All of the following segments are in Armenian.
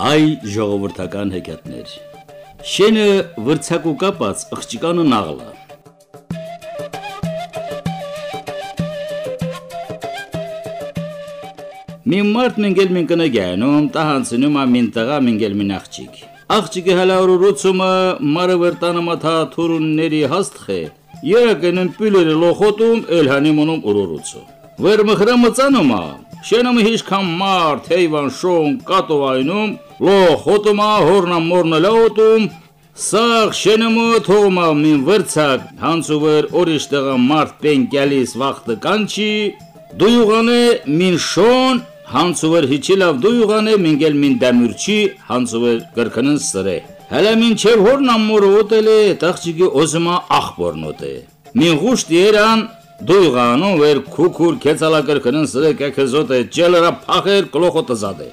Հայ ժողովրդական հեքիաթներ Շենը վրցակու կապած աղջիկանը նաղլը Մի մարդ մինգել մին կնգայնում, տահանցնում ամին տղա մինգել մին աղջիկ։ Աղջիկը հալարուրուցումը մարը վրտանը մաթա թուրունների հաստխե, երակենն պիլերը լոխոտում, էլհանի մոնում ուրորուցը։ Վեր մխրամը ծանոմա, Շենոմ հիշքան մարդ, հեյվան շոն, կատովայնում, լող հոտումա, հորնա մորնը լոտում, Սաղ շենոմը թողմա մին վրցակ, հանցուվեր օրիշ տղա մարդ պեն գալիս վախտը կանչի, դույուղանը մին շոն, հանցուվեր հիչիլավ դույուղանը մինգել մին դամյուրչի, հանցուվեր կրկնն սրե։ Հələ մինչև հորն ամորը ուտել է, տաղջիկի օզմա ախբորն ուտե։ Մին գուշտ երան Դույղանում վեր քուքուր քեցալակրկնն սրեք եկեզոտ է ճելրա փախեր կլոխոտը զադե։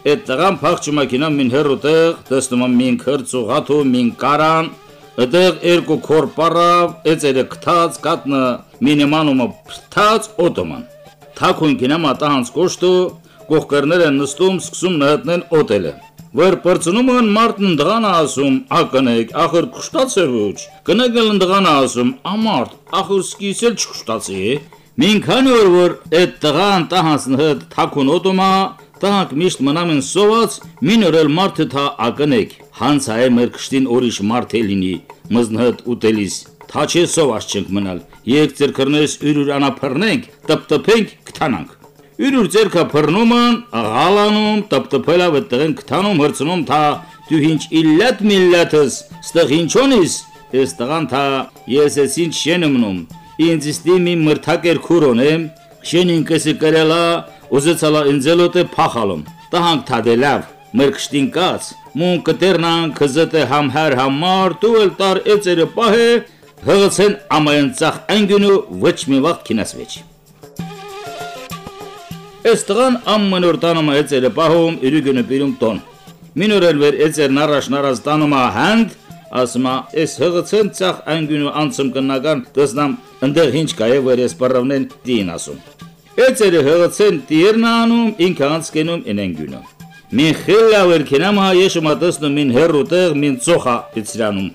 Այդ տղան փախչի մակինա մին հերուտեղ, տեսնում եմ մին քրծուղաթու մին կարան, այդեղ երկու քոր պարավ, էծերը կթած կատնը մինիմանումը փթած օտոման։ Թակուն կինա մատահանց կոշտու, կողկերները նստում սկսում նհտնեն օտելը։ Որ պրծնում մարդն դղան ասում, ակնեք, ախր կշտացեվուչ։ Կնագել դղան ասում, ամարտ, ախր սկիսել չկշտացի։ Մինքան որ որ այդ տղան տահանցն հդ թակուն օտոմա, տահանք միշտ մնամեն սոված, մին օրել մարդը թա ակնեք։ Հանց այ մեր կշտին օրիշ մարդ է լինի, մզնհդ ուտելիս։ Թա չէ սոված չենք մնալ։ Եկ ձերքրներս ուրուր անապրնենք, տպտպենք, կթանանք։ Յուրուր ձերքա փռնումն, աղալանում, տպտպելա վտեղեն կթանում հրցնում թա դու ինչ իլլատ միլլատս, ստեղ ինչոնիս, ես տղան թա ես ես ինչ շենմնում, ինձ իստի մի մրթակեր քուրոնեմ, շենին կսի կրելա, ուզեցալա ինձելոտ է փախալում, տահանք թադելավ, մրկշտին կաց, մուն կտերնան կզտե համհար համար, դու էլ տար էծերը պահե, հղցեն ամայն ծախ անգյունու ոչ մի վաղ կինասվեչ։ Այս տղան ամմնոր տանում է ծերը պահում իրուգնը պիրում տոն։ Մինորել վեր էծեր նարաշ նարած տանում հանդ, ասում է, «Էս հղցեն ցախ անգյունը անցում կնական տեսնամ ընդեղ ինչ կա եւ որ ես բռնեն դին ասում»։ Էծերը հղցեն տիրն անում, ինքը անցկենում ինենգյունը։ Մին խելավեր կինամ հա ես մտածնում մին հերուտեղ մին ծոխա իցրանում։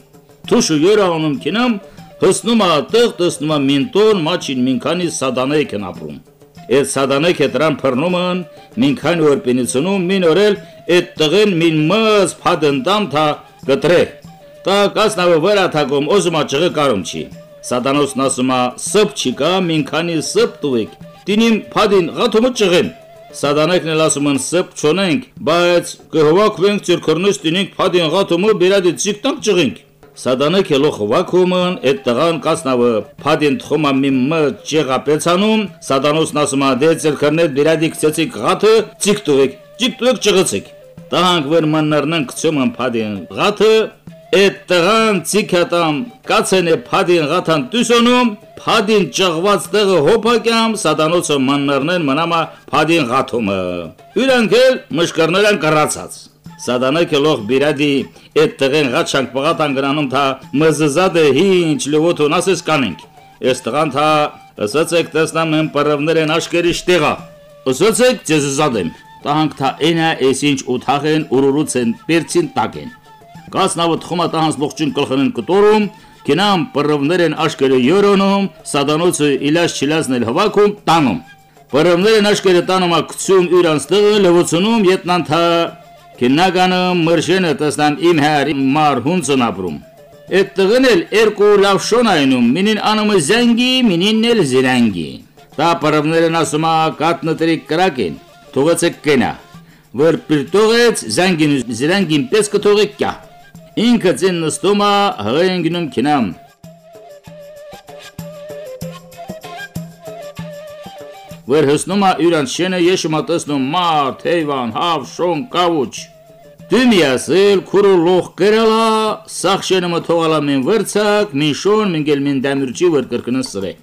Թուշու երանում կինամ հսնում ա տեղ տեսնում ա մին տոն մաչին մին քանի սադանեյքն ապրում։ Այդ սադանեքը դրան փռնումն մինքան որ պինիցնում մին օրել այդ տղեն մին մս փադնդամ թա գտրե տա կասնավը վրա թակում օզմա ճղը կարում չի սադանոսն ասումա սփ չիկա մինքանի սփ տուեք դինիմ փադին գաթումը ճղեն Սադանեկն էլ ասում են սփ չոնենք, բայց կհովակվենք ծիրքորնուս դինենք փադին գաթումը բերադի ցիկտանք ճղենք Սադանը քելոխ վակումն այդ տղան կասնավը փադին թխոմա մի մը ճեղապեցանում սադանոսն ասումա դե ցերքներ դիրադիկ ցեցիկ գաթը ցիկտուեք ցիկտուեք ճղցիկ տահանք վեր մաններնն կցում փադին գաթը այդ տղան ցիկատամ կացենե փադին գաթան տուսոնում փադին ճղված տեղը հոփակյամ սադանոցը մաններնեն մնամա փադին գաթումը յուրանքել մշկարներան կռացած Սադանը կլող բիրադի այդ տղեն ղաչանք պղատան գնանում թա մզզադը հինչ լվոթուն ասես կանենք։ Ես տղան թա ասացեք տեսնամ եմ պրվներեն աշկերի շտեղա։ Ասացեք ձեզզադեմ։ Տահանք թա այնա էս ինչ ութաղեն ուրուրուց են պերցին տակեն։ Կասնավը թխումա տահանց ողջուն կլխնեն կտորում, կինամ պրվներեն աշկերը յորոնում, սադանոցը իլաշ չիլազնել հվաքում տանում։ Պրվներեն աշկերը տանում ակցում իրանց տեղը լվոցունում ետնանթա Քննականը մրշենը տեսնան իմ հար մար հունցն ապրում։ Այդ տղեն էլ երկու լավ շոն այնում, մինին անումը զանգի, մինին էլ զիրանգի։ Դա պրվներն ասում է կատնտրի կրակեն, թողեցեք կենա։ Որ պիրտողեց զանգին զիրանգին պես կթողեք կյա։ Ինքը ցեն նստում է հղենգնում քինամ։ Որ հսնում է յուրանց շենը ես մտածնում մարդ, հեյվան, հավ, շոն, կավուչ։ Դու միասել քուրո լող գրալա, սախ շենը մթողալա մին վրցակ, մին շոն, մին գել մին դամիրճի վր կրկնը սրե։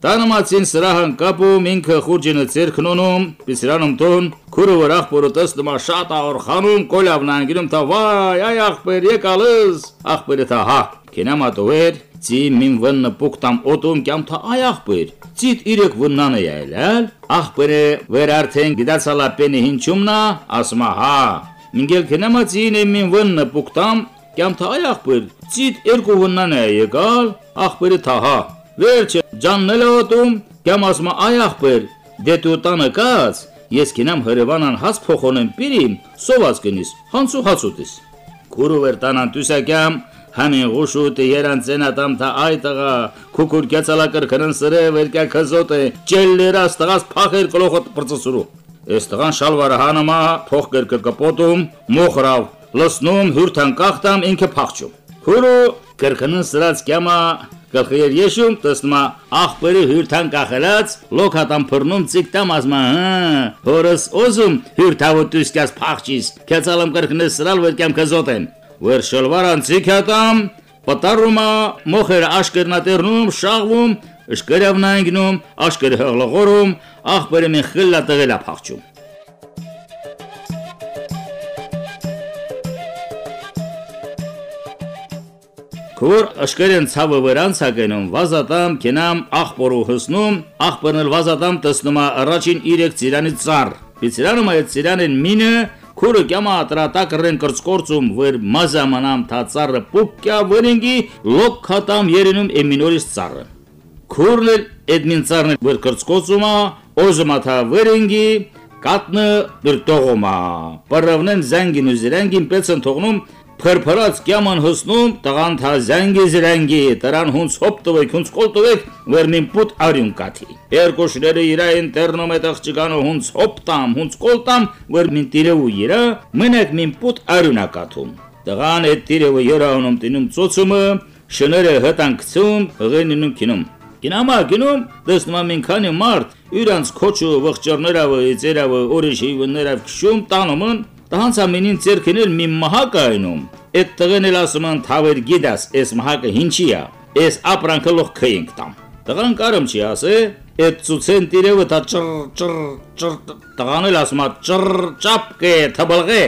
Տանմացին սրահան կապում ինքը խուրջինը ցերքնոնում, պիսրանում տոն, քուրը վրախ պորոտս նմա շատ աորխանում, կոլավն անգիրում թա վայ, այ ախպեր եկալս, ախպերը թա հա, կենամատովեր, ծի մին վննը պուկտամ օտում կամ թա այ ախպեր, ծիտ իրեք վննան է այլալ, ախպերը վեր արդեն գիտացալա պենի հինչումնա, ասմա հա, մինգել կենամացին է մին վննը պուկտամ կամ թա այ ախպեր, ծիտ երկու վննան է եկալ, ախպերը թա հա, վերջը ջաննել է ոտում, կյամ ասմա այ աղբեր, դե դու տանը կած, ես կինամ հրևանան հաց փոխոնեմ պիրիմ, սոված կնիս, հանցու հացուտիս։ Քուրու վեր տանան տուսակյամ, Համին ղուշուտը երանցենատամ թա այտղա, քուքուր կյացալակր քրն սրե վերկա քզոտ է, ճելլերաս տղաս փախեր կլոխոտ պրծսուրու։ Այս տղան շալվարը հանամա, փող կրկը կպոտում, մոխրավ, լսնում հյուրթան կախտամ ինքը փախչում։ Քուրու կրկնն սրած կյամա գլխեր եշում տեսնումա աղբերի հյուրթան կախելած լոքատան փռնում ցիկտամ ասմա հա հորս օզում հյուրթավոտուս կաս փախչիս կեցալամ կրկնը սրալ վերկամ կզոտեն վեր շլվարան ցիկատամ պտարումա մոխեր աշկերնատերնում շաղվում ըշկերավնանգնում աշկեր հղլողորում աղբերը մեն խլլա տղելա փախչում Քոր աշկերեն ցավը վրանց հագենում վազատամ կենամ աղբորու հսնում աղբերնել վազատամ տեսնումա առաջին իրեք ծիրանի ծառ Պիցիրանում այդ ծիրանեն մինը քուրը կյամա տրատակրեն կրծկորցում վեր մազամանամ թա ծառը պուկյա վրինգի լոկ խատամ երինում էմինորիս ծառը Քուրն էդմին ծառն վեր կրծկոցումա օզմա թա վրինգի կատնը դրտողոմա Պարավնեն զանգին ու զրանգին պեցն թողնում Փրփրած կյաման հսնում տղան թա զանգի զրանգի տրան հունց հոպ տվեք հունց կոլ տվեք վերնին պուտ արյուն կաթի երկու շները իրային տերնում է տղճկանը հունց հոպ տամ հունց կոլ տամ վերնին տիրեու իրա մենակ մին պուտ արյունա կաթում տղան այդ տիրեու երանում տինում ծոցումը շները հտանկցում հղենինում կինում Կինամա կինում դեսնում ամեն քանի մարդ իրանց քոչու վղճորներավը իծերավը օրիշի վներավ քշում տանումն Տանցամինին ցերքնել մի մահակա այնում։ Այդ տղեն էլ ասում են թավեր գիդաս, այս մահակը ինչի է։ Այս ապրանքը լող քենք տամ։ Տղան կարում չի ասե, այդ ցուցեն տիրևը տա ճր ճր ճր տղան էլ ասում է ճր ճապկե թաբլղե։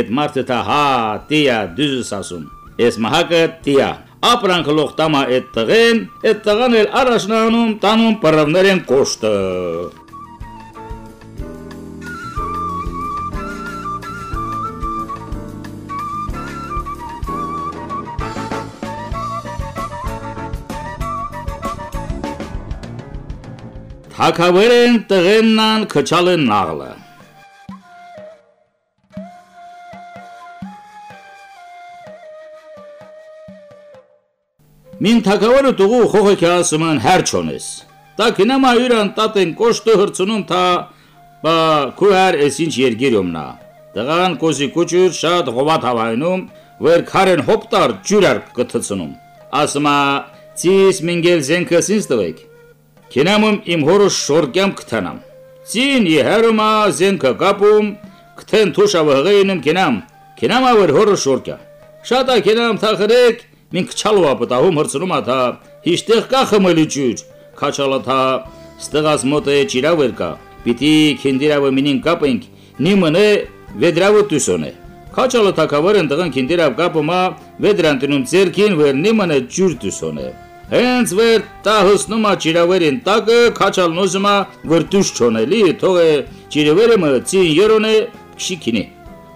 Այդ մարդը տա հա տիա դուզս ասում։ Այս մահակը տիա ապրանքը լող տամա այդ տղեն, այդ տղան էլ առաջնանում տանում պրավներեն կոշտը։ Թակավերեն տղեննան քչալեն նաղլը։ Մին թակավերը տուղու խողոքի ասում են հերչոնես։ Տա կինամա յուրան տատեն կոշտը հրցնում թա բա քուհար էս ինչ երգիրումնա։ Տղան կոզի կուճուր շատ ղովատ հավայնում, վեր քարեն հոպտար ջուրար կթցնում։ Ասմա ցիս մինգել զենքս ինձ տվեք։ Կենամում իմ հորը շորկյամ կթանամ։ Ցին եհերումա զենքը կապում, կթեն թուշավը հղեինում կենամ, կենամա վեր հորը շորկյա։ Շատա կենամ թախրեք, մին կչալուա պտահում հրցնում աթա, հիշտեղ կա խմելի ջուր, քաչալա թա, ստղաս մոտը ճիրավեր կա, պիտի քինդիրավը մինին կապենք, նիմն է վեդրավը տուսոն է։ Քաչալա թակավարն տղան քինդիրավ կապումա, վեդրանտնում ցերքին վեր նիմն է ջուր տուսոն է։ Հենց վեր տա հսնումա ճիրավերին տակը քաչալն ուզումա վրտուշ չոնելի թողե ճիրավերը մը ցին երոնե քշիկինի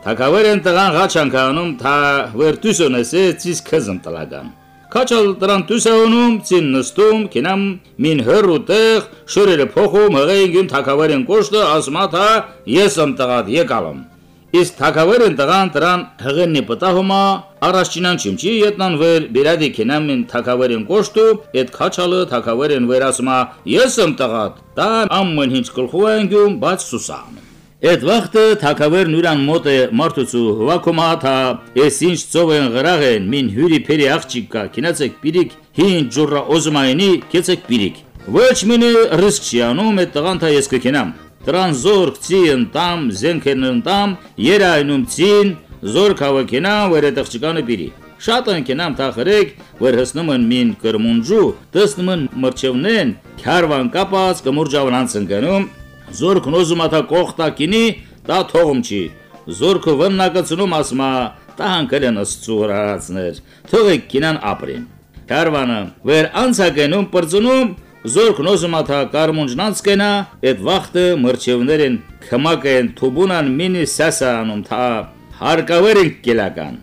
Թակավերեն տղան ղաչան կանում թա վրտուսոնեսե ցիս քզն տլագան Քաչալ դրան տուսանում ցին նստում կինամ մին հրուտեղ շորերը փոխում հղեին թակավերեն կոշտը ասմա թա ես ըմ տղատ եկալım Իսկ թակավերն տղան դրան հղենի պտահումա առաջինան չիմչի ետնան վեր բերադի կենամին թակավերն կոշտու այդ քաչալը թակավերն վերասմա ես եմ տղատ դա ամեն ինչ կլխուանգում բաց սուսամ Այդ վաղտը թակավերն ուրան մոտ է մարդուցու հվակոմա թա ես ինչ ծով են գրաղ են մին հյուրի փերի աղջիկա կինացեք պիրիկ հին ջուրա օզմայնի կեցեք պիրիկ ոչ մինը ռիսկ չի անում այդ տղան թա ես կքենամ Դրան զորք ցին տամ զենքերն ընտամ երայնում ցին զորք հավաքենան վեր տղճկանը բիրի Շատ ընկենամ թախրեք, որ հսնում են մին կրմունջու, տեսնում են մրջևնեն, քարվան կապած կմուրջավնանց ընկնում, զորքն ուզում աթա կողտակինի, դա թողում չի։ Զորքը վննակացնում ասմա, դա հանկելն ըսծուրացներ, թողեք կինան ապրին։ Քարվանը վեր անցակենում պրծնում Զորքն օզմաթա կարմունջնանց կենա, այդ վախտը մրջևներեն քմակեն թուբունան մինի սասանում թա հարկավոր ենք կելական։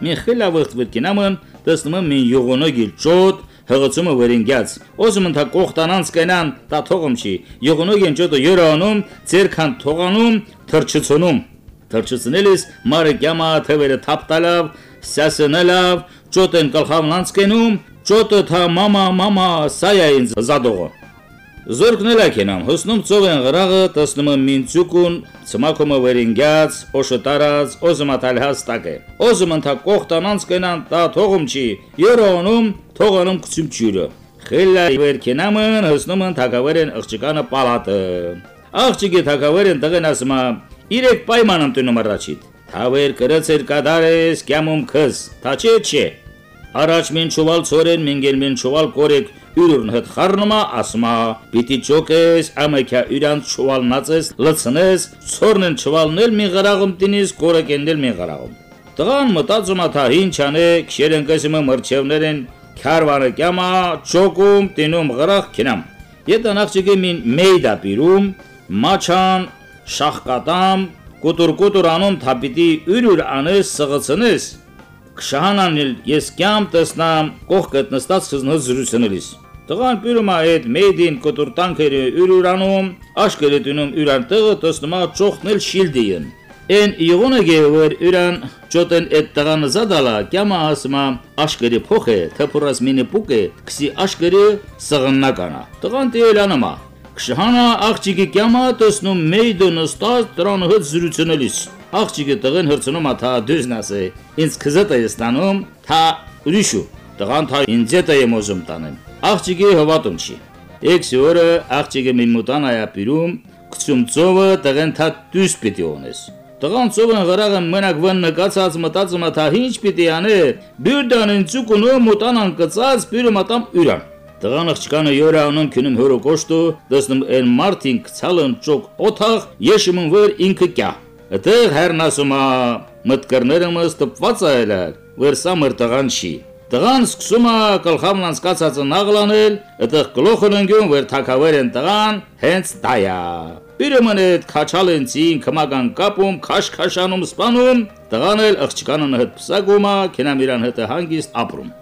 Միխելա վրտվրկինամն տեսնում մին յուղոնոգի ճոտ հղացումը վերինգյաց օզում ընթա կողտանանց կենան դա թողում չի յուղոնոգին ճոտը յորանում ցերքան թողանում թրջցնում թրջցնելիս մարը կյամա թվերը թափտալավ սասնելավ ճոտեն կլխավնանց կենում ճոտը թա մամա մամա սայա ինձ զադողը Զորքնել ակենամ, հոսնում ծովեն գրաղը, տեսնում եմ մինցուկուն, ծմակումը վերինգյաց, օշտարած, օզում ատալհաց տակը։ Օզում ընթա կողտանանց կենան, տա թողում չի, երոնում, թողանում կցում ճյուրը։ Խելա վերքենամն հոսնում են թակավերեն աղջիկանը պալատը։ Աղջիկի թակավերեն տղեն ասմա, իրեք պայման ընտնում առաջիտ։ Թավեր կրծեր կադարես, կյամում քս, թա չէ չէ։ Առաջ մին չուվալ ծորեն, մինգել մին չուվալ կորեք, յուրն հետ խառնումա ասմա պիտի ճոկես ամեքա յուրան չուալնացես լցնես ծորնեն չվալնել մի գրաղում տնից կորակենդել մի գրաղում տղան մտածում աթա ինչ անե քշերեն կսիմը մրչևներեն քարվանը կյամա ճոկում տինում գրաղ քինամ Եթե նախճիգի մին մեյդա պիրում մաչան շախկատամ կուտուր կուտուր անում թապիտի յուրուր անես սղցնես Քշահանանիլ ես կյամ տեսնամ կողքդ նստած խզնոց զրուցնելիս։ Տղան պյուրումա այդ մեյդին կտուր տանքերը յուրուրանում, աշկերը տունում յուրան տղը տեսնումա ճոխնել շիլդիին։ Են իողոնը գեվեր յուրան ճոտեն այդ տղան զադալա կյամա ասմա աշկերի փոխե թփուրած մինի պուկե քսի աշկերի սղննականա։ Տղան տիելանամա Քշահանա աղջիկի կյամա տեսնում մեյդը նստած դրան հետ զրուցնելիս աղջիկը տղեն հրցնում աթա դուզնասը ինձ քզետը է ստանում թա ուրիշու տղան թա ինձ է եմ ուզում տանեմ աղջիկի հվատում չի Էքսի օրը աղջիկը մի մուտան այա պիրում կցում ծովը տղեն թա դուս պիտի ունես Տղան ծովն գրաղը մենակ վն նկացած մտածում աթա ինչ պիտի անե բյուրդանին ծուկունու մուտանան կծած պիրում ատամ յուրան Տղան աղջկանը յորա անում քնում հորո կոշտու դեսնում են մարտին կցալն ճոկ օթաղ եշիմն վեր ինքը կյա Այդեղ հեռնասումա մտկրները մս տպված այլ վերսա մրտղան չի Տղան սկսում է կլխամն անցկացածը նաղլանել, այդեղ գլոխն ընկյուն վեր թակավեր են տղան, հենց տայա։ Պիրմն այդ քաչալենցին կմական կապում, քաշքաշանում սպանում, տղան էլ աղջկանն հետ պսակում է, կենամ իրան հետ հանգիստ ապրում։